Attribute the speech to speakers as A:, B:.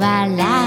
A: わら